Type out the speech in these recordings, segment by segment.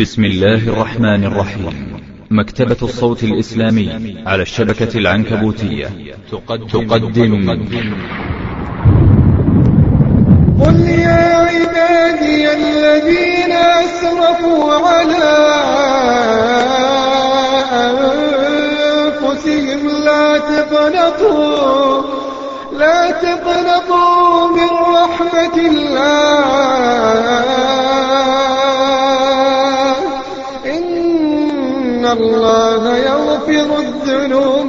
بسم الله الرحمن الرحيم. مكتبة الصوت الإسلامي على الشبكة العنكبوتية. تقدم, قل يا عبادي الذين أسرفوا على أنفسهم لا تقنطوا لا تقنطوا من رحمة الله.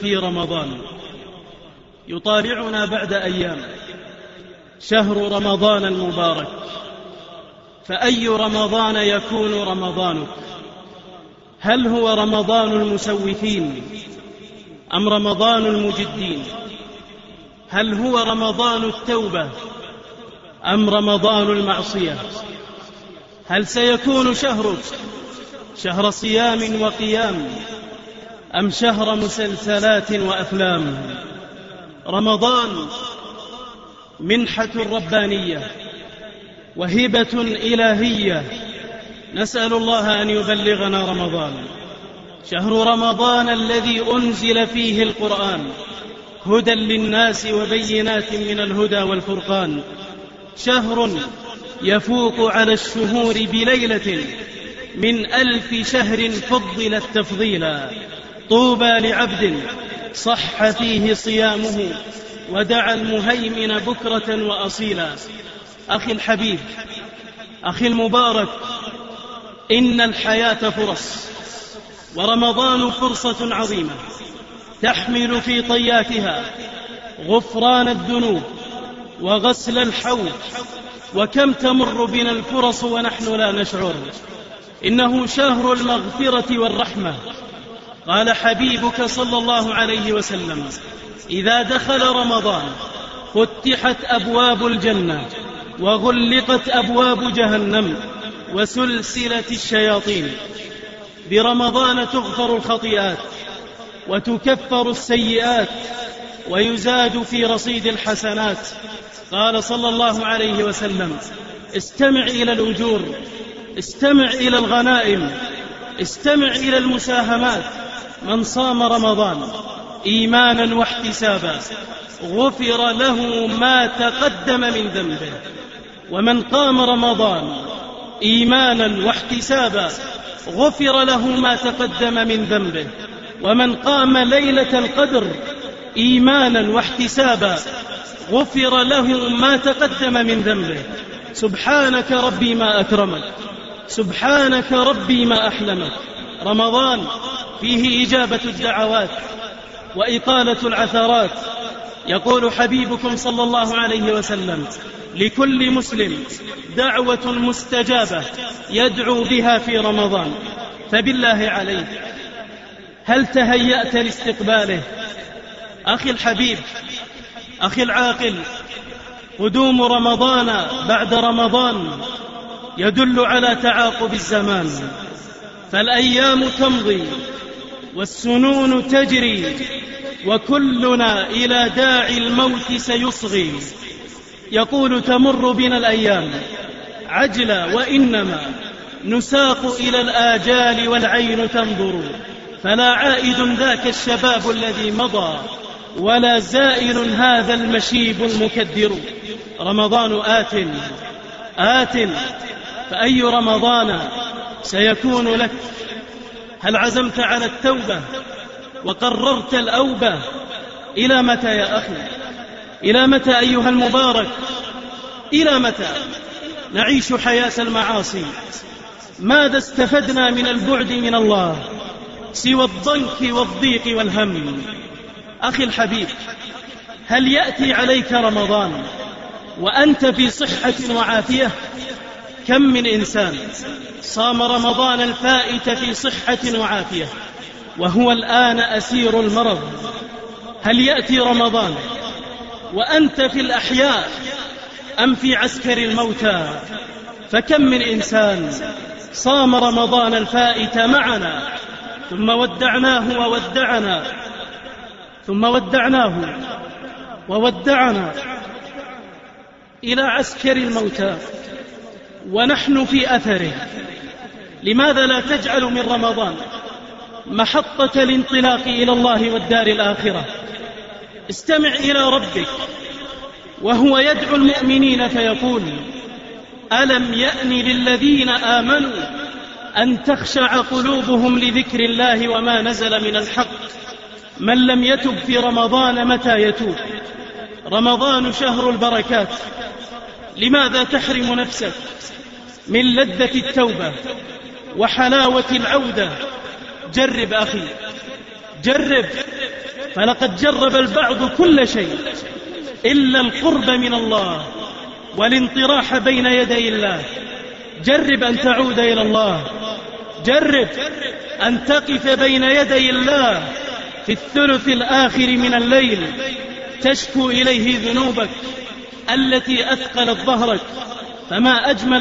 في رمضان. يطالعنا بعد أيام. شهر رمضان المبارك. فأي رمضان يكون رمضانك؟ هل هو رمضان المسوفين أم رمضان المجدين؟ هل هو رمضان التوبة أم رمضان المعصية؟ هل سيكون شهرك شهر صيام وقيام؟ أم شهر مسلسلات وأفلام؟ رمضان منحة ربانية وهبة إلهية. نسأل الله أن يبلغنا رمضان. شهر رمضان الذي أنزل فيه القرآن هدى للناس وبينات من الهدى والفرقان. شهر يفوق على الشهور بليلة من ألف شهر فضلت تفضيلا. طوبى لعبد صح فيه صيامه ودعا المهيمن بكرة وأصيلا. أخي الحبيب أخي المبارك إن الحياة فرص ورمضان فرصة عظيمة تحمل في طياتها غفران الذنوب وغسل الحوض. وكم تمر بنا الفرص ونحن لا نشعر. إنه شهر المغفرة والرحمة. قال حبيبك صلى الله عليه وسلم إذا دخل رمضان فتحت أبواب الجنة وغلقت أبواب جهنم وسلسلة الشياطين برمضان تغفر الخطيئات وتكفر السيئات ويزاد في رصيد الحسنات. قال صلى الله عليه وسلم استمع إلى الأجور استمع إلى الغنائم استمع إلى المساهمات من صام رمضان إيمانا واحتسابا غفر له ما تقدم من ذنبه. ومن قام رمضان إيمانا واحتسابا غفر له ما تقدم من ذنبه. ومن قام ليلة القدر إيمانا واحتسابا غفر له ما تقدم من ذنبه. سبحانك ربي ما أكرمك سبحانك ربي ما أحلمك. رمضان فيه إجابة الدعوات وإقالة العثرات. يقول حبيبكم صلى الله عليه وسلم لكل مسلم دعوة مستجابة يدعو بها في رمضان. فبالله عليك هل تهيأت لاستقباله؟ أخي الحبيب أخي العاقل قدوم رمضان بعد رمضان يدل على تعاقب الزمان. فالأيام تمضي والسنون تجري وكلنا إلى داعي الموت سيصغي. يقول تمر بنا الأيام عجلا وإنما نساق إلى الآجال والعين تنظر. فلا عائد ذاك الشباب الذي مضى ولا زائل هذا المشيب المكدر. رمضان آت آت فأي رمضان سيكون لك؟ هل عزمت على التوبة وقررت الأوبة؟ إلى متى يا أخي؟ إلى متى أيها المبارك؟ إلى متى؟ نعيش حياة المعاصي. ماذا استفدنا من البعد من الله سوى الضنك والضيق والهم؟ أخي الحبيب هل يأتي عليك رمضان وأنت في صحة وعافية؟ كم من إنسان صام رمضان الفائت في صحة وعافية وهو الآن أسير المرض؟ هل يأتي رمضان وأنت في الأحياء أم في عسكر الموتى؟ فكم من إنسان صام رمضان الفائت معنا ثم ودعناه وودعنا ثم ودعناه وودعنا إلى عسكر الموتى؟ ونحن في أثره. لماذا لا تجعل من رمضان محطة الانطلاق إلى الله والدار الآخرة؟ استمع إلى ربك وهو يدعو المؤمنين فيقول ألم يأن للذين آمنوا أن تخشع قلوبهم لذكر الله وما نزل من الحق؟ من لم يتب في رمضان متى يتوب؟ رمضان شهر البركات. لماذا تحرم نفسك من لذة التوبة وحلاوة العودة؟ جرب أخي جرب فلقد جرب البعض كل شيء إلا القرب من الله والانطراح بين يدي الله. جرب أن تعود إلى الله جرب أن تقف بين يدي الله في الثلث الآخر من الليل تشكو إليه ذنوبك. التي أثقلت ظهرك فما أجمل